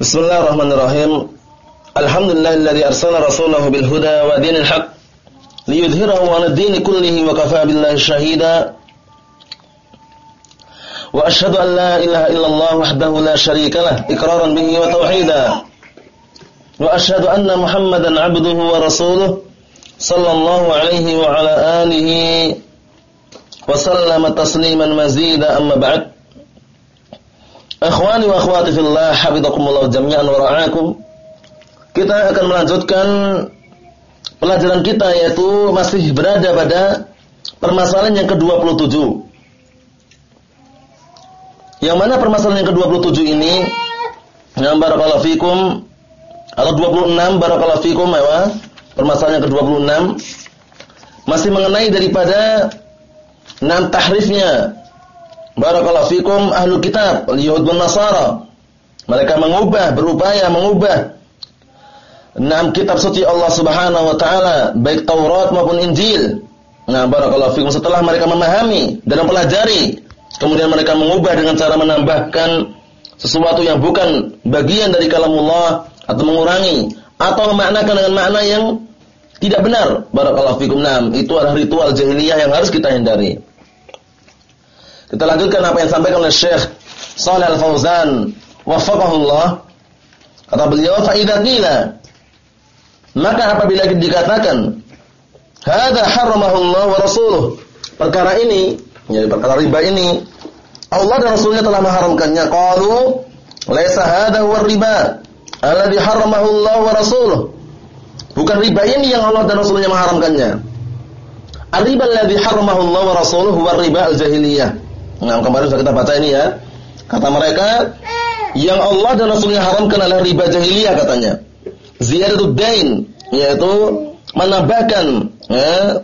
Bismillahirrahmanirrahim. Alhamdulillahilladzi arsala rasulahu bil huda wa dinil haq liyudhhirahu 'ala ad-din kullihi wa kafaa billahi shahida. Wa asyhadu an la ilaha illallah wahdahu la syarika lah iqraran bihi wa tauhida. Wa asyhadu anna Muhammadan 'abduhu wa rasuluhu sallallahu alaihi wa ala alihi wa sallama tasliman mazida amma ba'd. Akhwani wa akhwati fillah, hafizakumullah jami'an wa ra'akum. Kita akan melanjutkan pelajaran kita yaitu masih berada pada permasalahan yang ke-27. Yang mana permasalahan yang ke-27 ini yang barakallahu fikum atau 26 barakallahu fikum ya, permasalahan yang ke-26 masih mengenai daripada enam tahrifnya Barakallahu fikum ahlu kitab, Yahud dan Nasara. Mereka mengubah, berupaya mengubah enam kitab suci Allah Subhanahu wa taala, baik Taurat maupun Injil. Nah, barakallahu fikum setelah mereka memahami dan mempelajari, kemudian mereka mengubah dengan cara menambahkan sesuatu yang bukan bagian dari kalamullah atau mengurangi atau memaknakan dengan makna yang tidak benar. Barakallahu fikum. Nah, itu adalah ritual jahiliyah yang harus kita hindari. Kita lanjutkan apa yang disampaikan oleh Syekh Shalih Al-Fauzan wafaqahullah. Kata beliau fa idza qila. Maka apabila dikatakan hadza Allah wa rasuluh perkara ini jadi perkara riba ini Allah dan Rasulnya telah mengharamkannya. Qalu laisa hadza huwa riba alladhi Allah wa rasuluh. Bukan riba ini yang Allah dan Rasulnya mengharamkannya. Al-riba alladhi Allah wa rasuluh riba al-jahiliyah Nah, kemarin sudah kita baca ini ya. Kata mereka, yang Allah dan Rasulnya haramkan adalah riba jahiliyah katanya. Ziyadatud dain, yaitu menambahkan ya,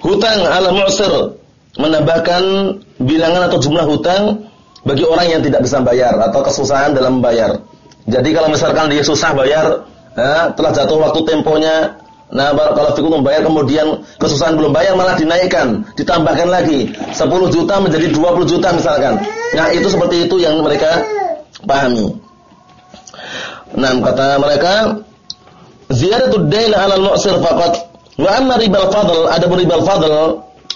hutang ala mu'sir, menambahkan bilangan atau jumlah hutang bagi orang yang tidak bisa bayar atau kesusahan dalam membayar. Jadi kalau misalkan dia susah bayar, ya, telah jatuh waktu temponya Nah, kalau fikum membayar kemudian kesusahan belum bayar malah dinaikkan, ditambahkan lagi 10 juta menjadi 20 juta misalkan. Nah, itu seperti itu yang mereka pahami. Nah, kata mereka ziyadatud dain 'ala al-mu'sir faqat wa amma riba al-fadl ada riba al-fadl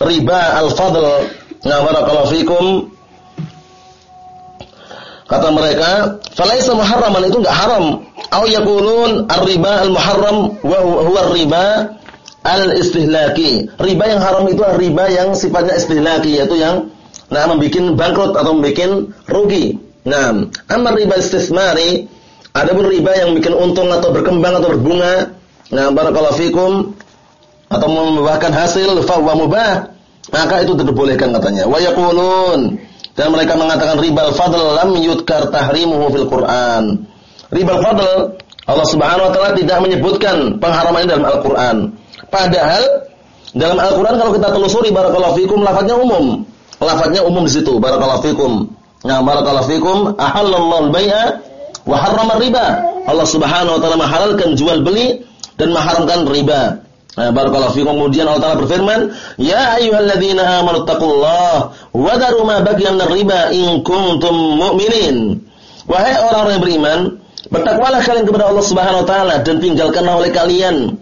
riba al-fadl nah barakallahu fikum kata mereka falaisa muharraman itu enggak haram Au yaqulun ar-riba al-muharram wa huwa ar-riba al-istihlaki. Riba yang haram itu riba yang sifatnya istihlaki yaitu yang nah membuat bangkrut atau membuat rugi. Nah, amma riba istismari ada pun riba yang bikin untung atau berkembang atau berbunga. Nah, barakallahu fikum atau membuahkan hasil fa mubah. Maka itu diperbolehkan katanya. Wa yaqulun dan mereka mengatakan riba al-fadl lam yudkar tahrimuhu fil Qur'an. Riba fadl Allah Subhanahu wa taala tidak menyebutkan pengharaman dalam Al-Qur'an. Padahal dalam Al-Qur'an kalau kita telusuri barakallahu fikum lafadznya umum. Lafadznya umum di situ barakallahu fikum. Nah, barakallahu fikum ahallallahu al-bai'a wa harrama riba. Allah Subhanahu wa taala menghalalkan jual beli dan mengharamkan riba. Nah, barakallahu fikum. Kemudian Allah Taala berfirman, "Ya ayyuhalladzina amanu taqullaha wa daru ma baqiya riba in kuntum mu'minin." Wahai orang-orang yang beriman, Bertakwalah kalian kepada Allah Subhanahu wa taala dan tinggalkanlah oleh kalian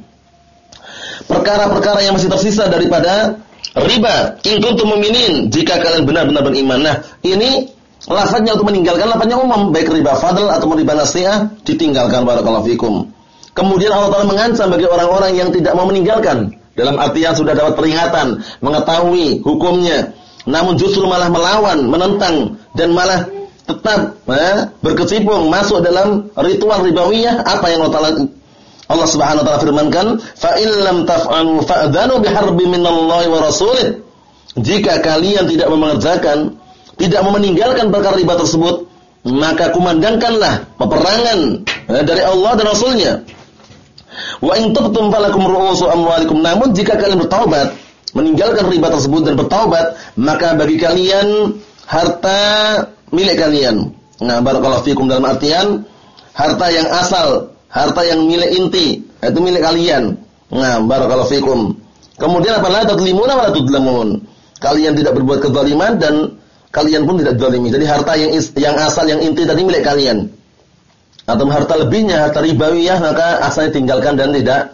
perkara-perkara yang masih tersisa daripada riba. In kuntum mu'minin, jika kalian benar-benar beriman. Nah, ini lafaznya untuk meninggalkan lafaznya umum, baik riba fadl atau riba nasiah ditinggalkan barakallahu fikum. Kemudian Allah Taala mengancam bagi orang-orang yang tidak mau meninggalkan. Dalam artian sudah dapat peringatan, mengetahui hukumnya, namun justru malah melawan, menentang dan malah tetap eh, berkecimpung masuk dalam ritual ribawiyah apa yang Allah Allah Subhanahu wa taala firmankan fa in lam taf'alu fa'dhanu biharbi minallahi wa rasulih. Jika kalian tidak mengerjakan tidak meninggalkan perkara riba tersebut maka kumandangkanlah peperangan eh, dari Allah dan Rasulnya wa in tubtum falakum ru'usu amwalikum namun jika kalian bertaubat meninggalkan riba tersebut dan bertaubat maka bagi kalian harta milik kalian. Nah, barakallahu fikum dalam artian harta yang asal, harta yang milik inti, itu milik kalian. Nah, barakallahu fikum. Kemudian apa lagi tadlimuna wa tudlamun. Kalian tidak berbuat kezaliman dan kalian pun tidak zalimi. Jadi harta yang yang asal yang inti tadi milik kalian. Atau harta lebihnya, harta ribawiyah maka asalnya tinggalkan dan tidak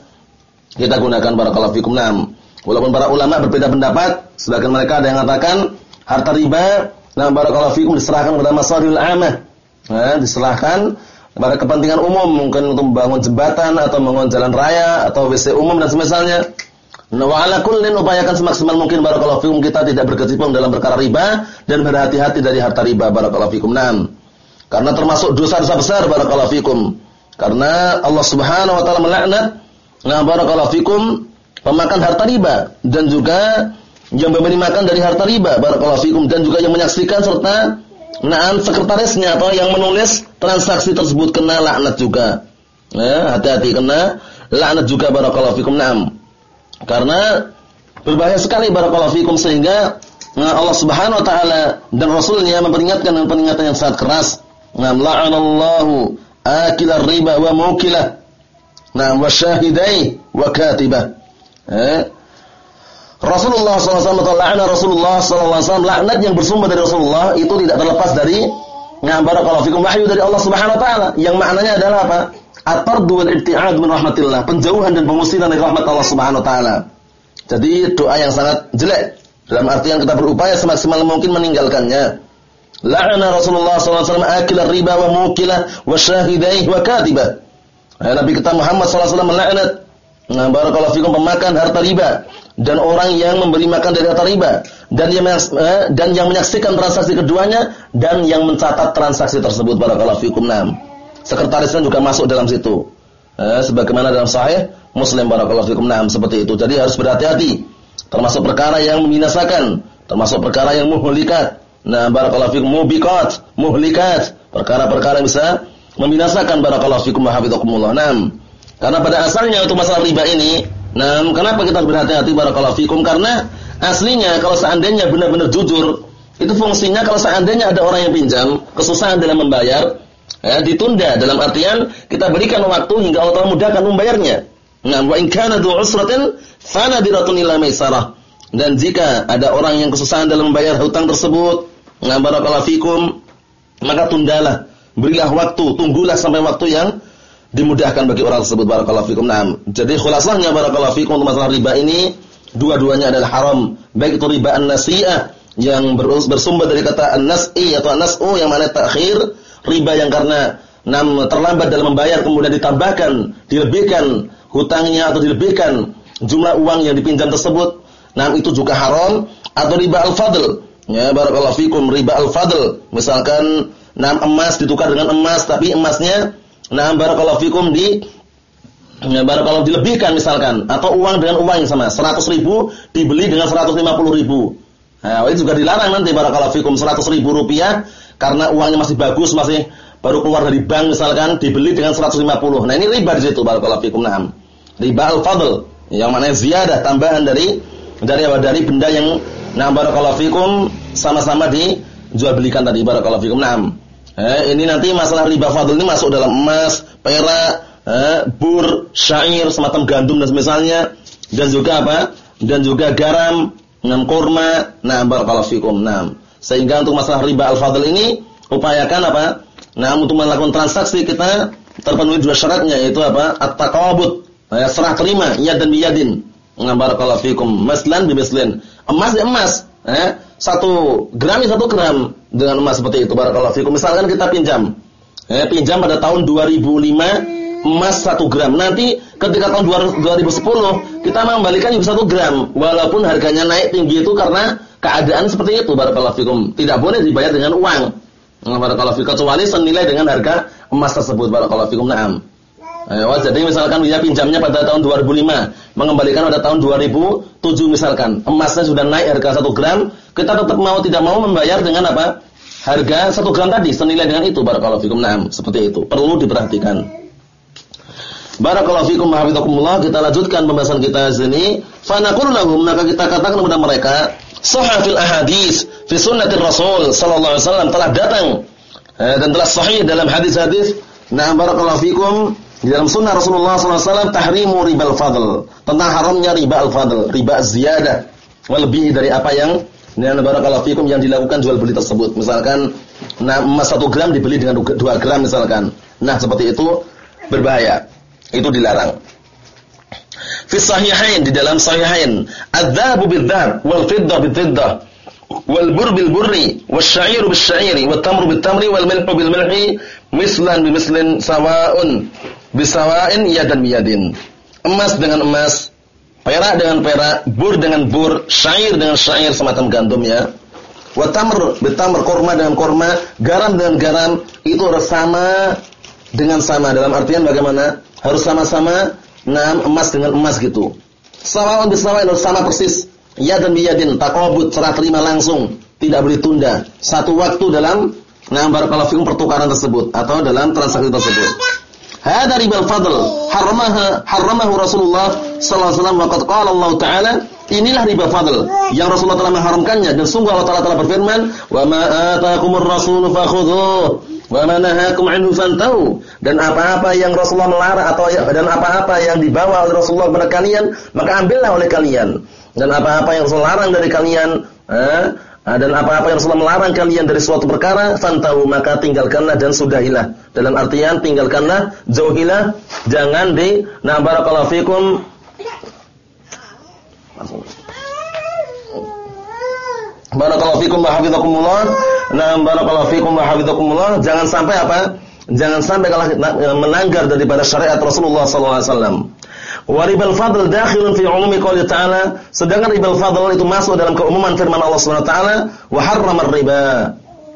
kita gunakan barakallahu fikum. Naam. Walaupun para ulama berbeda pendapat, sebagian mereka ada yang mengatakan harta riba nah barakallahu fikum diserahkan kepada masalihul amah. Nah, diserahkan pada kepentingan umum, mungkin untuk membangun jembatan atau membangun jalan raya atau WC umum dan semisalnya. Nah, wa kullin upayakan semaksimal mungkin barakallahu fikum kita tidak berkecimpung dalam perkara riba dan berhati-hati dari harta riba barakallahu fikum. Karena termasuk dosa-dosa besar barakallahu fikum. Karena Allah Subhanahu wa taala melaknat nah barakallahu fikum pemakan harta riba dan juga yang memberi makan dari harta riba barakallahu fikum dan juga yang menyaksikan serta Nah, sekretarisnya atau yang menulis transaksi tersebut kena laknat juga. Ya, hati-hati kena laknat juga barakallahu fikum. Naam. Karena berbahaya sekali barakallahu fikum sehingga nah, Allah Subhanahu wa taala dan rasulnya memperingatkan dengan peringatan yang sangat keras Naam la'anallahu akilar riba wa mukilah. Naam wa syahidai wa katibah. Eh? Rasulullah SAW atau la'ana Rasulullah SAW laknat yang bersumber dari Rasulullah itu tidak terlepas dari ngabar kalau fikum wahyu dari Allah Subhanahu wa taala yang maknanya adalah apa? At-tardu wal ibtiad min rahmatillah, penjauhan dan pengusiran dari rahmat Allah Subhanahu wa taala. Jadi doa yang sangat jelek dalam artian kita berupaya semaksimal mungkin meninggalkannya. La'ana Rasulullah SAW akil riba wa mukilah wa syahidaih wa katibah. Eh, Nabi kita Muhammad SAW melaknat nah, barakallahu fikum pemakan harta riba dan orang yang memberi makan dari harta riba dan yang eh, dan yang menyaksikan transaksi keduanya dan yang mencatat transaksi tersebut barakallahu fikum. Naam. Sekretarisnya juga masuk dalam situ. Eh, sebagaimana dalam sahih Muslim barakallahu fikum. Naam seperti itu. Jadi harus berhati-hati. Termasuk perkara yang membinasakan, termasuk perkara yang muhlikat Nah, barakallahu fikum mubiqat, muhlikat, perkara-perkara yang bisa membinasakan barakallahu fikum hafizakumullah. Naam. Karena pada asalnya untuk masalah riba ini, nah kenapa kita berhati-hati barakallahu fikum? Karena aslinya kalau seandainya benar-benar jujur, itu fungsinya kalau seandainya ada orang yang pinjam, kesusahan dalam membayar, ya, ditunda dalam artian kita berikan waktu hingga Allah mudahkan membayarnya. Nah, wa in kana du usratin fanadiratun ila maisarah. Dan jika ada orang yang kesusahan dalam membayar hutang tersebut, Nah, fikum, maka tundalah, berilah waktu, tunggulah sampai waktu yang dimudahkan bagi orang tersebut barakallahu fikum. Nah, jadi khulasahnya barakallahu fikum untuk masalah riba ini dua-duanya adalah haram. Baik itu riba an-nasi'ah yang bersumber dari kata an-nas'i atau an-nas'u yang mana takhir, riba yang karena nam terlambat dalam membayar kemudian ditambahkan, dilebihkan hutangnya atau dilebihkan jumlah uang yang dipinjam tersebut. Nah, itu juga haram atau riba al-fadl Ya, barakallahu fikum riba al-fadl. Misalkan enam emas ditukar dengan emas tapi emasnya nah barakallahu fikum di ya, barakallahu dilebihkan misalkan atau uang dengan uang yang sama 100 ribu dibeli dengan 150 ribu. Nah, ini juga dilarang nanti barakallahu fikum 100 ribu rupiah karena uangnya masih bagus masih baru keluar dari bank misalkan dibeli dengan 150. Nah, ini riba di situ barakallahu fikum. Nah, riba al-fadl yang mana ziyadah tambahan dari dari apa dari benda yang Nah, barakallahu fikum sama-sama dijual belikan tadi barakallahu fikum. Naam. Eh, ini nanti masalah riba fadl ini masuk dalam emas, perak, eh, bur, syair, semacam gandum dan semisalnya dan juga apa? Dan juga garam, enam kurma. Nah, barakallahu fikum. Naam. Sehingga untuk masalah riba al-fadl ini upayakan apa? Nah, untuk melakukan transaksi kita terpenuhi dua syaratnya yaitu apa? At-taqabud. Ya, serah terima, yad dan biyadin. Nah, barakallahu fikum. Maslan bimaslin emas ya emas, eh? satu gram ya satu gram dengan emas seperti itu. Barakallahu fikum. Misalkan kita pinjam, eh, pinjam pada tahun 2005 emas satu gram. Nanti ketika tahun 2010 kita mengembalikan juga satu gram, walaupun harganya naik tinggi itu karena keadaan seperti itu. Barakallahu fikum. Tidak boleh dibayar dengan uang. Nah, barakallahu fikum kecuali senilai dengan harga emas tersebut. Barakallahu fikum. Naam. Eh, jadi misalkan dia pinjamnya pada tahun 2005, mengembalikan pada tahun 2007 misalkan, emasnya sudah naik harga 1 gram, kita tetap mau tidak mau membayar dengan apa? Harga 1 gram tadi senilai dengan itu barakallahu fikum. Naam, seperti itu. Perlu diperhatikan. Barakallahu fikum hafizakumullah. Kita lanjutkan pembahasan kita sini. Fa naqulu maka kita katakan kepada mereka, sahih ahadis fi sunnatir Rasul sallallahu alaihi wasallam telah datang eh, dan telah sahih dalam hadis-hadis. Nah, barakallahu fikum di dalam sunnah Rasulullah SAW tahrimu riba al-fadl. Tentang haramnya riba al-fadl. Riba ziyadah. Lebih dari apa yang fikum yang dilakukan jual beli tersebut. Misalkan Nah, emas 1 gram dibeli dengan 2 gram misalkan. Nah, seperti itu berbahaya. Itu dilarang. Fi sahihain di dalam sahihain, adzabu bidzab wal fiddah bifiddah wal bur bil burri wasyairu bisya'iri wat tamru bit tamri wal milhu bil milhi mislan bimislin sawaun bisawain yadan biyadin. Emas dengan emas, perak dengan perak, bur dengan bur, syair dengan syair semacam gandum ya. Wa tamr bitamr kurma dengan kurma, garam dengan garam itu harus sama dengan sama dalam artian bagaimana? Harus sama-sama enam emas dengan emas gitu. Sawaun bisawain harus sama persis. Ya dan biyadin takobut serah terima langsung, tidak boleh tunda. Satu waktu dalam nah barakallahu fikum pertukaran tersebut atau dalam transaksi tersebut. Hada ribal fadl. Haramaha haramahu Rasulullah sallallahu alaihi wasallam. Waqad qala Allah taala inilah riba fadl yang Rasulullah telah mengharamkannya. Dan sungguh Allah taala telah berfirman wa ma ataakumur rasul fakhudhuh wa ma nahakum anhu fantahu dan apa-apa yang Rasulullah melarang atau dan apa-apa yang dibawa oleh Rasulullah kepada kalian maka ambillah oleh kalian. Dan apa-apa yang Rasulullah larang dari kalian eh, dan apa-apa yang Rasulullah melarang kalian dari suatu perkara, fantahu maka tinggalkanlah dan sudahilah. Dalam artian tinggalkanlah, jauhilah, jangan di na barakallahu fikum Barakallahu fikum wa hafizakumullah. Nah, barakallahu fikum wa hafizakumullah. Jangan sampai apa? Jangan sampai kalau melanggar daripada syariat Rasulullah sallallahu alaihi wasallam. Wa ribal fadl dakhilun fi umumi qouli ta'ala, sedangkan ribal fadl itu masuk dalam keumuman firman Allah Subhanahu wa taala, wa harrama riba.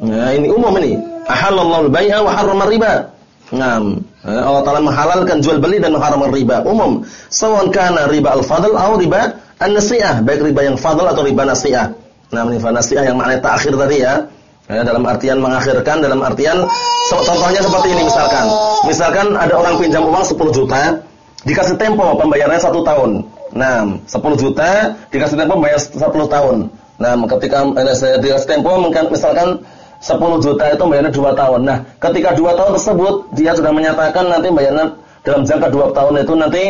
Nah, ini umum ini. Ahallallahu al-bai'a wa harrama riba. Ngam. Eh, Allah Taala menghalalkan jual beli dan mengharamkan riba umum. Sawan kana riba al-fadl atau riba an-nasi'ah, baik riba yang fadl atau riba nasi'ah. Nah, riba nasi'ah yang maknanya takhir tadi ya. Ya, dalam artian mengakhirkan, dalam artian contohnya seperti ini misalkan. Misalkan ada orang pinjam uang 10 juta, dikasih tempo pembayarannya satu tahun. Nah, 10 juta dikasih tempo bayar 10 tahun. Nah, ketika eh, dikasih tempo misalkan 10 juta itu bayarnya 2 tahun. Nah, ketika 2 tahun tersebut dia sudah menyatakan nanti bayarnya dalam jangka 2 tahun itu nanti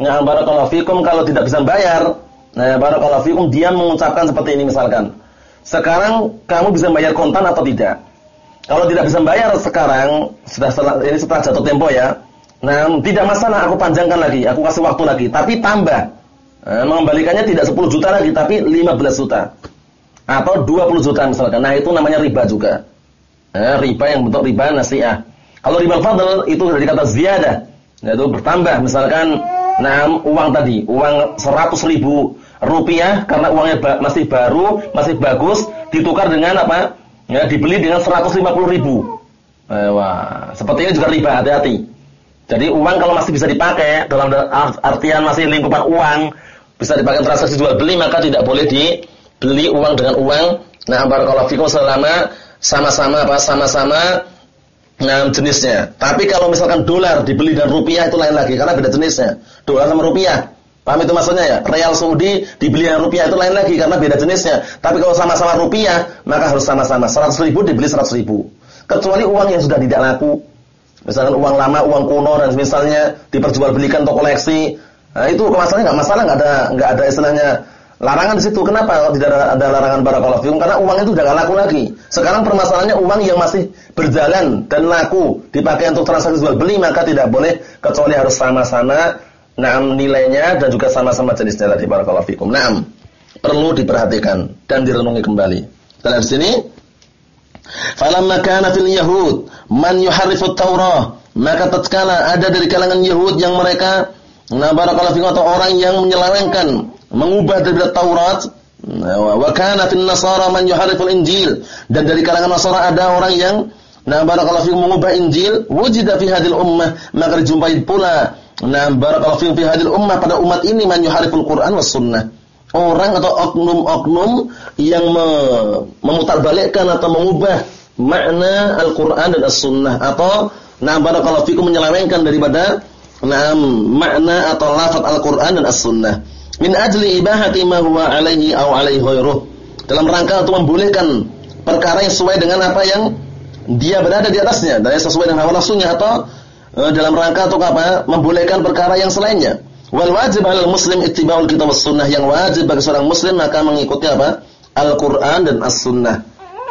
nah barakallahu fikum kalau tidak bisa bayar. Nah, barakallahu fikum dia mengucapkan seperti ini misalkan. Sekarang kamu bisa bayar kontan atau tidak? Kalau tidak bisa bayar sekarang, sudah setelah, ini setelah jatuh tempo ya, Nah, tidak masalah aku panjangkan lagi, aku kasih waktu lagi, tapi tambah. Nah, mengembalikannya tidak 10 juta lagi, tapi 15 juta. Atau 20 juta misalkan. Nah, itu namanya riba juga. Nah, riba yang bentuk riba nasiah. Kalau riba fadl itu dari kata ziyadah. Nah, itu bertambah. Misalkan nah, uang tadi, uang 100 ribu rupiah karena uangnya ba masih baru, masih bagus, ditukar dengan apa? Ya, dibeli dengan 150 ribu. Eh, wah, sepertinya juga riba, hati-hati. Jadi uang kalau masih bisa dipakai dalam artian masih lingkupan uang bisa dipakai transaksi jual beli maka tidak boleh dibeli uang dengan uang. Nah, barakallahu fikum selama sama-sama apa sama-sama nah jenisnya. Tapi kalau misalkan dolar dibeli dan rupiah itu lain lagi karena beda jenisnya. Dolar sama rupiah. Paham itu maksudnya ya? Real Saudi dibeli dengan rupiah itu lain lagi karena beda jenisnya. Tapi kalau sama-sama rupiah, maka harus sama-sama. 100 ribu dibeli 100 ribu. Kecuali uang yang sudah tidak laku, Misalkan uang lama, uang kuno dan misalnya diperjualbelikan untuk koleksi. Nah, itu masalahnya nggak masalah, nggak ada nggak ada istilahnya larangan di situ. Kenapa tidak ada, larangan barakallahu fikum? Karena uang itu sudah laku lagi. Sekarang permasalahannya uang yang masih berjalan dan laku dipakai untuk transaksi jual beli maka tidak boleh kecuali harus sama-sama naam nilainya dan juga sama-sama jenisnya tadi barakallahu fikum. Naam. Perlu diperhatikan dan direnungi kembali. Di sini Falamma kana fil yahud man yuharrifu Taurah, maka tatkala ada dari kalangan Yahud yang mereka nah barakallahu fikum atau orang yang menyelewengkan, mengubah dari Taurat, wa kana fil nasara man yuharrifu Injil dan dari kalangan Nasara ada orang yang nah barakallahu fikum mengubah Injil, wujida fi hadil ummah, maka dijumpai pula nah barakallahu fikum fi hadil ummah pada umat ini man yuharriful Quran was sunnah orang atau oknum-oknum yang memutarbalikkan atau mengubah makna Al-Qur'an dan As-Sunnah. Atau nah barakallahu fikum menyelewengkan daripada nah makna atau lafaz Al-Qur'an dan As-Sunnah. Min ajli ibahati ma huwa alaihi aw alaihi dalam rangka untuk membolehkan perkara yang sesuai dengan apa yang dia berada di atasnya. Dan sesuai dengan hawa nafsunya atau uh, dalam rangka untuk apa? Membolehkan perkara yang selainnya Wal wajib 'alal muslim ittiba'ul kitab was sunnah yang wajib bagi seorang muslim maka mengikuti apa? Al-Qur'an dan As-Sunnah.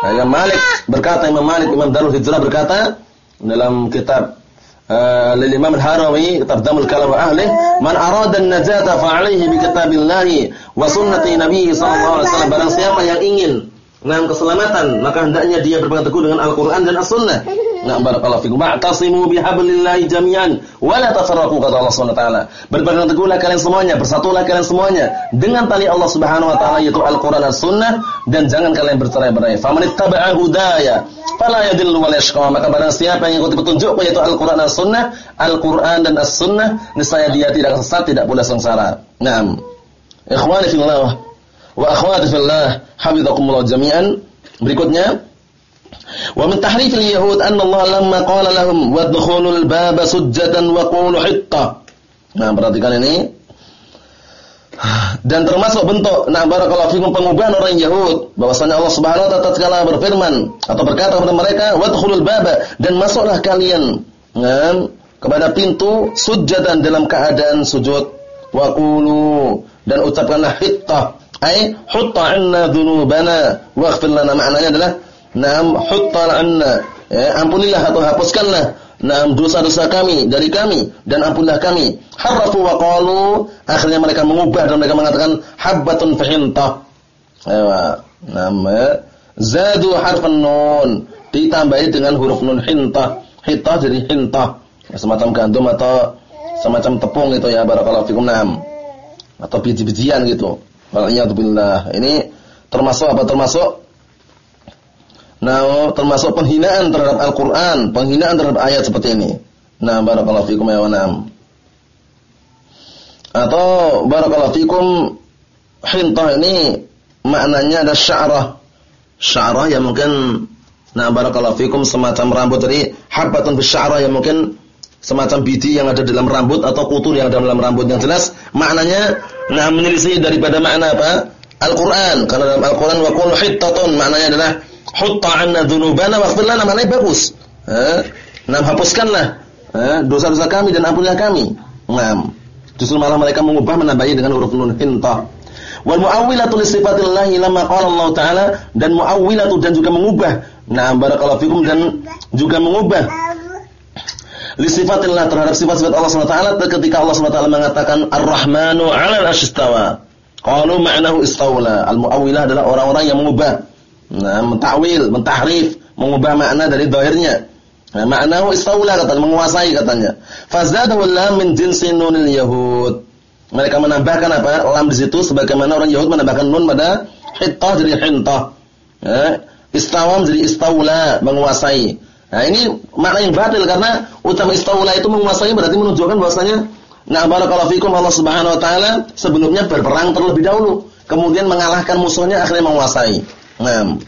Nah, Imam Malik berkata Imam Malik Imam Darul Hijrah berkata dalam kitab uh, Imam Al-Harawi kitab Damul Kalam wa Ahli man arada an-najata fa alaihi bi kitabillah wa sunnati nabi sallallahu alaihi wasallam barang siapa yang ingin Nah, keselamatan, maka hendaknya dia berpegang teguh dengan Al-Qur'an dan As-Sunnah. Nah, barakallahu fikum. Wa'tasimu bihablillahi jami'an wa la tafarraqu kata Allah Subhanahu wa taala. Berpegang teguhlah kalian semuanya, bersatulah kalian semuanya dengan tali Allah Subhanahu wa taala yaitu Al-Qur'an dan Sunnah dan jangan kalian bercerai-berai. Faman ittaba'a hudaya fala yadillu wa la yashqa. Maka barang siapa yang ikuti petunjukku yaitu Al-Qur'an dan Sunnah, Al-Qur'an dan As-Sunnah, niscaya dia tidak sesat, tidak pula sengsara. Naam. Ikhwani fillah wa akhwati fillah hafizakumullah jami'an. Berikutnya wa min tahrif al-yahud anna Allah lamma qala lahum wadkhulul baba sujjatan wa qulu hitta nah perhatikan ini. Dan termasuk bentuk nah barakallahu fikum pengubahan orang Yahud bahwasanya Allah Subhanahu wa taala berfirman atau berkata kepada mereka wadkhulul baba dan masuklah kalian nah, kepada pintu sujjatan dalam keadaan sujud. Wa qulu dan ucapkanlah hitta Ai hutta 'anna dzunubana waghfir lana maknanya adalah nam hutta 'anna ya ampunilah atau hapuskanlah nam dosa-dosa kami dari kami dan ampunilah kami. Harafu wa qalu akhirnya mereka mengubah dan mereka mengatakan habbatun fahintah. Ya, nama zadu harfan nun ditambahi dengan huruf nun hintah. Hintah jadi hintah. Semacam gandum atau semacam tepung itu ya barakallahu fikum nam. Atau biji-bijian gitu. Wal'iyadzubillah. Ini termasuk apa? Termasuk Nah, termasuk penghinaan terhadap Al-Qur'an, penghinaan terhadap ayat seperti ini. Nah, barakallahu fikum ya wanam. Atau barakallahu fikum hintah ini maknanya ada sya'rah. Sya'rah yang mungkin nah barakallahu fikum semacam rambut dari habbatun bisya'rah yang mungkin semacam biji yang ada dalam rambut atau kutur yang ada dalam rambut yang jelas. Maknanya nah menyelisih daripada makna apa? Al-Qur'an. Karena dalam Al-Qur'an wa qul hittatun. Maknanya adalah hutta 'anna dzunubana waghfir lana. Maknanya bagus. Eh nah hapuskanlah dosa-dosa kami dan ampunilah kami. Nah justru malah mereka mengubah menambahi dengan huruf nun hintah. Wal muawwilatu li sifatillahi lamma qala Allah taala dan muawwilatu dan juga mengubah. Nah barakallahu fikum dan juga mengubah li sifatillah terhadap sifat-sifat Allah SWT ketika Allah SWT mengatakan Ar-Rahmanu 'alal asyistawa. Qalu ma'nahu istawla. Al-mu'awwilah adalah orang-orang yang mengubah, nah, mentakwil, mentahrif, mengubah makna dari zahirnya. Nah, ma'nahu istawla katanya, menguasai katanya. Fazadahu lam min jinsi nunil yahud. Mereka menambahkan apa? Lam di situ sebagaimana orang Yahud menambahkan nun pada hittah jadi hintah. Ya. Istawam jadi istawla, menguasai. Nah ini makna yang batil karena utama istaula itu menguasai berarti menunjukkan bahwasanya nah barakallahu fikum Allah Subhanahu wa taala sebelumnya berperang terlebih dahulu, kemudian mengalahkan musuhnya akhirnya menguasai. Nah,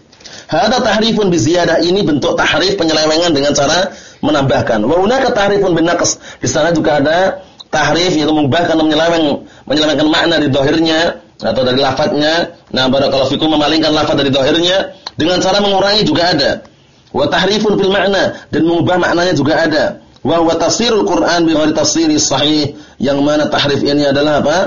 hada tahrifun bi ziyadah ini bentuk tahrif penyelewengan dengan cara menambahkan. Wa hunaka tahrifun bin naqs. Di sana juga ada tahrif yaitu mengubahkan menyeleweng menyelewengkan makna di zahirnya atau dari lafadznya. Nah, barakallahu fikum memalingkan lafaz dari zahirnya dengan cara mengurangi juga ada wa tahrifun fil makna dan mengubah maknanya juga ada. Wa huwa tafsirul Qur'an bi ghairi tafsiri sahih yang mana tahrif ini adalah apa?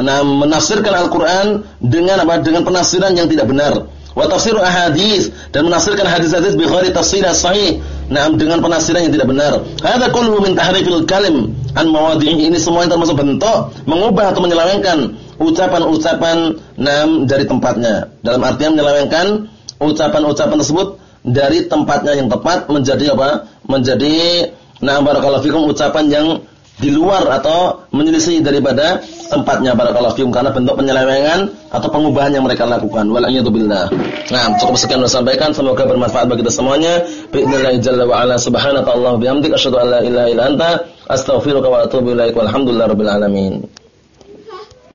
Nah, menafsirkan Al-Qur'an dengan apa? Dengan penafsiran yang tidak benar. Wa tafsir ahadits dan menafsirkan hadis-hadis bi ghairi tafsir sahih. Nah, dengan penafsiran yang tidak benar. Hadza kullu min tahrifil kalim an mawadhi'i. Ini semua yang termasuk bentuk mengubah atau menyelewengkan ucapan-ucapan nam dari tempatnya. Dalam artian menyelewengkan ucapan-ucapan tersebut dari tempatnya yang tepat menjadi apa? Menjadi nah barakallahu fikum ucapan yang di luar atau menyelisih daripada tempatnya barakallahu fikum karena bentuk penyelewengan atau pengubahan yang mereka lakukan. Wal'iyadu billah. Nah, cukup sekian saya sampaikan semoga bermanfaat bagi kita semuanya. Bi'idznillah jalla wa ala subhanaka Allah bihamdik asyhadu an la ilaha illa anta astaghfiruka wa atubu ilaik walhamdulillahirabbil alamin.